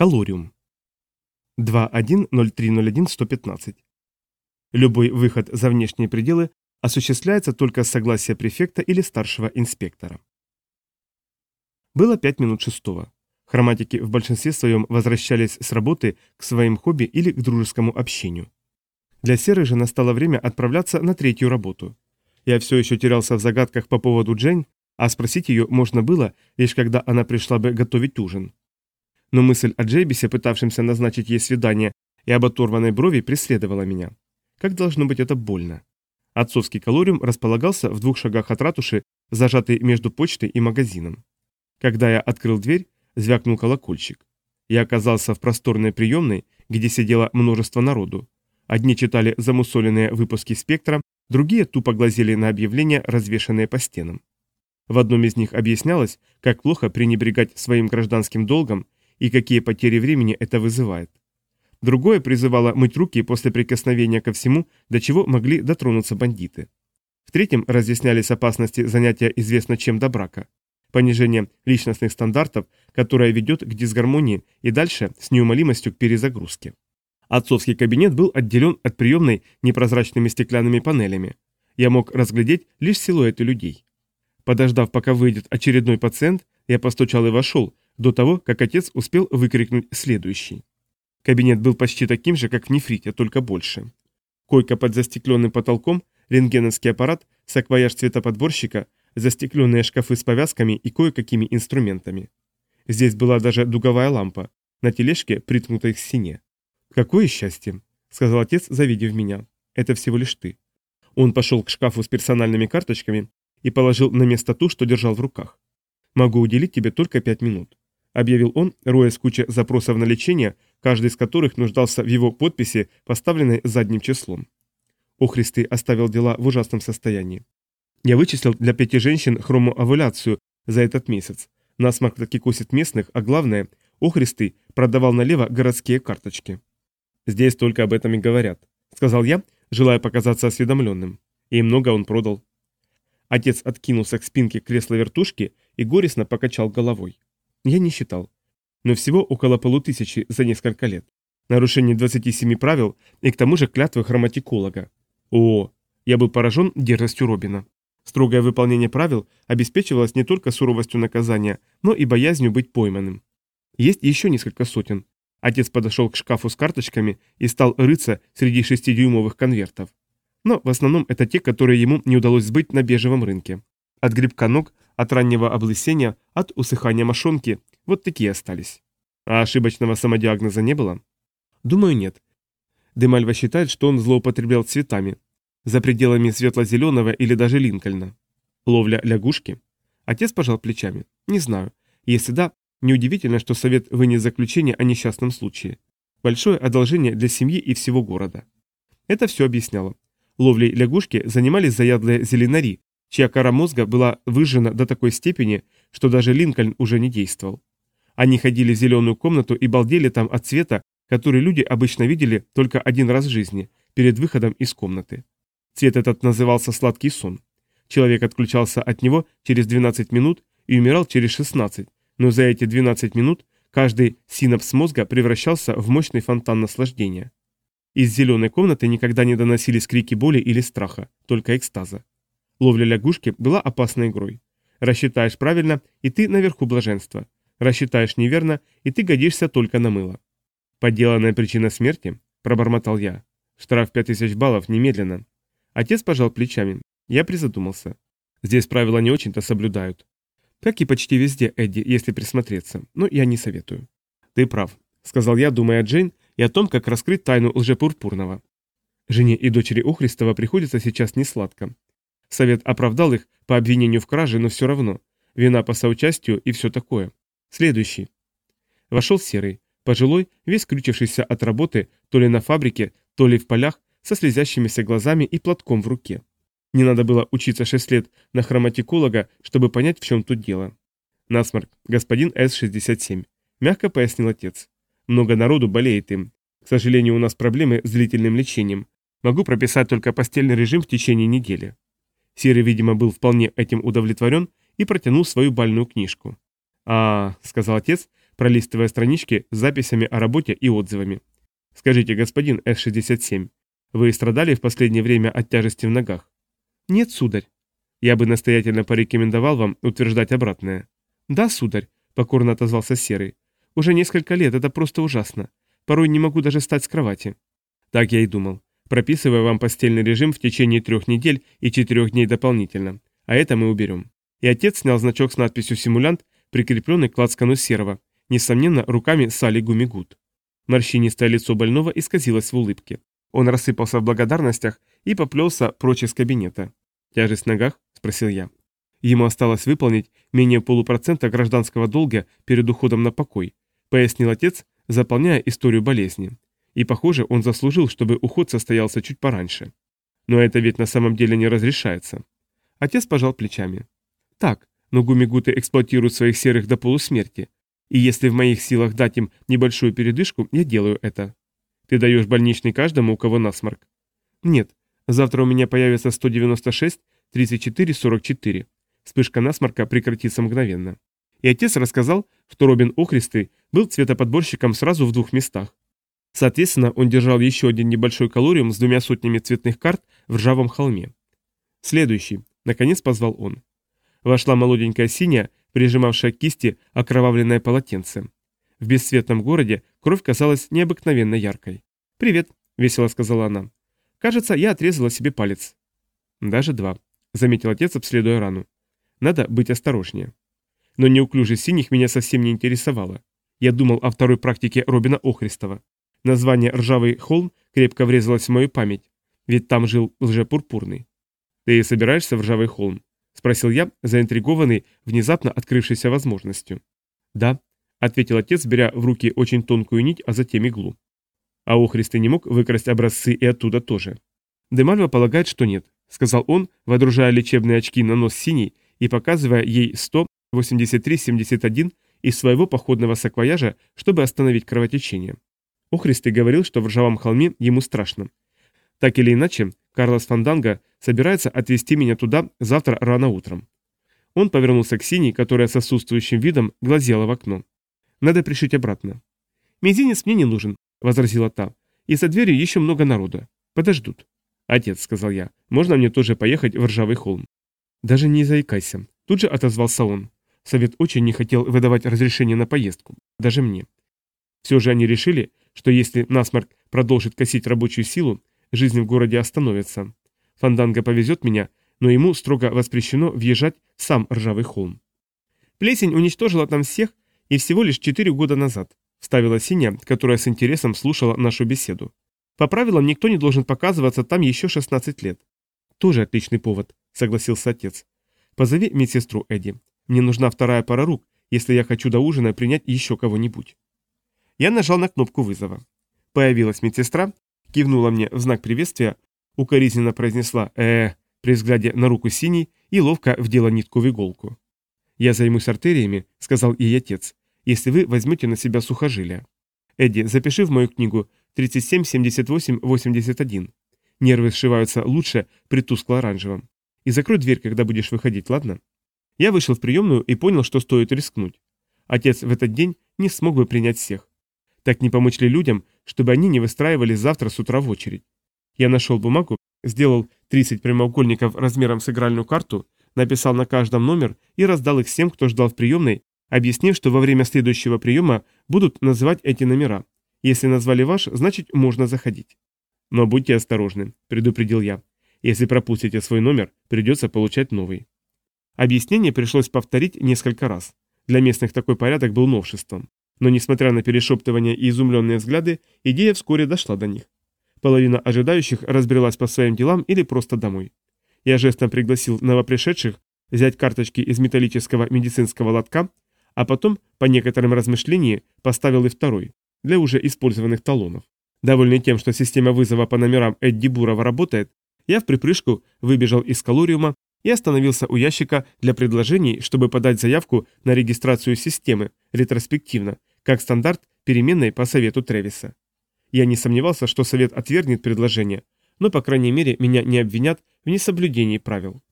Калориум. 2.1.03.01.115. Любой выход за внешние пределы осуществляется только с согласия префекта или старшего инспектора. Было пять минут шестого. Хроматики в большинстве своем возвращались с работы к своим хобби или к дружескому общению. Для Серы же настало время отправляться на третью работу. Я все еще терялся в загадках по поводу Джейн, а спросить ее можно было, лишь когда она пришла бы готовить ужин. Но мысль о Джейбисе, пытавшемся назначить ей свидание, и об оторванной брови преследовала меня. Как должно быть это больно. Отцовский калориум располагался в двух шагах от ратуши, зажатый между почтой и магазином. Когда я открыл дверь, звякнул колокольчик. Я оказался в просторной приемной, где сидело множество народу. Одни читали замусоленные выпуски «Спектра», другие тупо глазели на объявления, развешанные по стенам. В одном из них объяснялось, как плохо пренебрегать своим гражданским долгом и какие потери времени это вызывает. Другое призывало мыть руки после прикосновения ко всему, до чего могли дотронуться бандиты. В третьем разъяснялись опасности занятия известно чем до брака понижение личностных стандартов, которое ведет к дисгармонии и дальше с неумолимостью к перезагрузке. Отцовский кабинет был отделен от приемной непрозрачными стеклянными панелями. Я мог разглядеть лишь силуэты людей. Подождав, пока выйдет очередной пациент, я постучал и вошел, до того, как отец успел выкрикнуть следующий. Кабинет был почти таким же, как в нефрите, только больше. Койка под застекленным потолком, рентгеновский аппарат, саквояж цветоподборщика, застекленные шкафы с повязками и кое-какими инструментами. Здесь была даже дуговая лампа, на тележке, приткнутой к стене. «Какое счастье!» — сказал отец, завидев меня. «Это всего лишь ты». Он пошел к шкафу с персональными карточками и положил на место ту, что держал в руках. «Могу уделить тебе только пять минут», — объявил он, роя с кучей запросов на лечение, каждый из которых нуждался в его подписи, поставленной задним числом. Охристый оставил дела в ужасном состоянии. Я вычислил для пяти женщин хромоовуляцию за этот месяц. Насморк таки косит местных, а главное, Охристый продавал налево городские карточки. «Здесь только об этом и говорят», — сказал я, желая показаться осведомленным. И много он продал. Отец откинулся к спинке кресла-вертушки и горестно покачал головой. Я не считал. Но всего около полутысячи за несколько лет. Нарушение 27 правил и к тому же клятвы хроматиколога. О, я был поражен дерзостью Робина. Строгое выполнение правил обеспечивалось не только суровостью наказания, но и боязнью быть пойманным. Есть еще несколько сотен. Отец подошел к шкафу с карточками и стал рыться среди шестидюймовых конвертов. Но в основном это те, которые ему не удалось сбыть на бежевом рынке. От грибка ног, от раннего облысения, от усыхания мошонки, вот такие остались. А ошибочного самодиагноза не было? Думаю, нет. Демальва считает, что он злоупотреблял цветами, за пределами светло-зеленого или даже Линкольна. Ловля лягушки? Отец пожал плечами. Не знаю. Если да, неудивительно, что совет вынес заключение о несчастном случае. Большое одолжение для семьи и всего города. Это все объясняло. Ловлей лягушки занимались заядлые зеленари, чья кора мозга была выжжена до такой степени, что даже Линкольн уже не действовал. Они ходили в зеленую комнату и балдели там от цвета, который люди обычно видели только один раз в жизни, перед выходом из комнаты. Цвет этот назывался сладкий сон. Человек отключался от него через 12 минут и умирал через 16, но за эти 12 минут каждый синапс мозга превращался в мощный фонтан наслаждения. Из зеленой комнаты никогда не доносились крики боли или страха, только экстаза. Ловля лягушки была опасной игрой. Рассчитаешь правильно, и ты наверху блаженства. Рассчитаешь неверно, и ты годишься только на мыло. «Подделанная причина смерти?» – пробормотал я. «Штраф 5000 баллов немедленно. Отец пожал плечами. Я призадумался. Здесь правила не очень-то соблюдают. Как и почти везде, Эдди, если присмотреться, но я не советую. Ты прав, сказал я, думая о Джейн и о том, как раскрыть тайну лжепурпурного. Жене и дочери Охристова приходится сейчас несладко. Совет оправдал их по обвинению в краже, но все равно. Вина по соучастию и все такое. Следующий. Вошел Серый, пожилой, весь крючившийся от работы, то ли на фабрике, то ли в полях, со слезящимися глазами и платком в руке. Не надо было учиться 6 лет на хроматиколога, чтобы понять, в чем тут дело. Насморк, господин С-67. Мягко пояснил отец. Много народу болеет им. К сожалению, у нас проблемы с длительным лечением. Могу прописать только постельный режим в течение недели. Серый, видимо, был вполне этим удовлетворен и протянул свою бальную книжку. «А, — сказал отец, пролистывая странички с записями о работе и отзывами. «Скажите, господин С-67, вы страдали в последнее время от тяжести в ногах?» «Нет, сударь». «Я бы настоятельно порекомендовал вам утверждать обратное». «Да, сударь», — покорно отозвался Серый. «Уже несколько лет, это просто ужасно. Порой не могу даже встать с кровати». «Так я и думал. Прописывая вам постельный режим в течение трех недель и четырех дней дополнительно. А это мы уберем». И отец снял значок с надписью «Симулянт», прикрепленный к лацкану серого, несомненно, руками Сали Гумигут. Морщинистое лицо больного исказилось в улыбке. Он рассыпался в благодарностях и поплелся прочь из кабинета. «Тяжесть в ногах?» – спросил я. Ему осталось выполнить менее полупроцента гражданского долга перед уходом на покой, пояснил отец, заполняя историю болезни. И, похоже, он заслужил, чтобы уход состоялся чуть пораньше. Но это ведь на самом деле не разрешается. Отец пожал плечами. Так, но гумигуты эксплуатируют своих серых до полусмерти. И если в моих силах дать им небольшую передышку, я делаю это. Ты даешь больничный каждому, у кого насморк? Нет. Завтра у меня появится 196, 34, 44. Вспышка насморка прекратится мгновенно. И отец рассказал, что Робин Охристый был цветоподборщиком сразу в двух местах. Соответственно, он держал еще один небольшой колориум с двумя сотнями цветных карт в ржавом холме. Следующий, наконец позвал он. Вошла молоденькая синяя, прижимавшая к кисти окровавленное полотенце. В бесцветном городе кровь казалась необыкновенно яркой. «Привет», — весело сказала она. «Кажется, я отрезала себе палец». «Даже два», — заметил отец, обследуя рану. «Надо быть осторожнее». Но неуклюжий синих меня совсем не интересовало. Я думал о второй практике Робина Охристова. Название «Ржавый холм» крепко врезалось в мою память, ведь там жил лжепурпурный. «Ты собираешься в Ржавый холм?» – спросил я, заинтригованный внезапно открывшейся возможностью. «Да», – ответил отец, беря в руки очень тонкую нить, а затем иглу. А Охристый не мог выкрасть образцы и оттуда тоже. Демальва полагает, что нет, сказал он, водружая лечебные очки на нос синий и показывая ей 183-71 из своего походного саквояжа, чтобы остановить кровотечение. Охристый говорил, что в ржавом холме ему страшно. Так или иначе, Карлос Фанданго собирается отвезти меня туда завтра рано утром. Он повернулся к Синей, которая с отсутствующим видом глазела в окно. Надо пришить обратно. «Мизинец мне не нужен», — возразила та. «И за дверью еще много народа. Подождут». «Отец», — сказал я, — «можно мне тоже поехать в Ржавый холм?» «Даже не заикайся», — тут же отозвался он. Совет очень не хотел выдавать разрешение на поездку, даже мне. Все же они решили, что если насморк продолжит косить рабочую силу, жизнь в городе остановится. Фанданго повезет меня, но ему строго воспрещено въезжать в сам ржавый холм. Плесень уничтожила там всех и всего лишь четыре года назад, вставила Синя, которая с интересом слушала нашу беседу. По правилам, никто не должен показываться там еще 16 лет. Тоже отличный повод, согласился отец. Позови медсестру Эдди. Мне нужна вторая пара рук, если я хочу до ужина принять еще кого-нибудь. Я нажал на кнопку вызова. Появилась медсестра, кивнула мне в знак приветствия, укоризненно произнесла э при взгляде на руку синий и ловко вдела нитку в иголку. «Я займусь артериями», — сказал ей отец, — «если вы возьмете на себя сухожилия». «Эдди, запиши в мою книгу 37-78-81. Нервы сшиваются лучше при тускло-оранжевом. И закрой дверь, когда будешь выходить, ладно?» Я вышел в приемную и понял, что стоит рискнуть. Отец в этот день не смог бы принять всех. Так не помочь ли людям, чтобы они не выстраивались завтра с утра в очередь? Я нашел бумагу, сделал 30 прямоугольников размером с игральную карту, написал на каждом номер и раздал их всем, кто ждал в приемной, объяснив, что во время следующего приема будут называть эти номера. Если назвали ваш, значит можно заходить. Но будьте осторожны, предупредил я. Если пропустите свой номер, придется получать новый. Объяснение пришлось повторить несколько раз. Для местных такой порядок был новшеством. Но несмотря на перешептывания и изумленные взгляды, идея вскоре дошла до них. Половина ожидающих разбрелась по своим делам или просто домой. Я жестом пригласил новопришедших взять карточки из металлического медицинского лотка, а потом, по некоторым размышлениям, поставил и второй, для уже использованных талонов. Довольный тем, что система вызова по номерам Эдди Бурова работает, я в припрыжку выбежал из калориума и остановился у ящика для предложений, чтобы подать заявку на регистрацию системы ретроспективно, как стандарт переменной по совету Тревиса. Я не сомневался, что совет отвергнет предложение, но, по крайней мере, меня не обвинят в несоблюдении правил.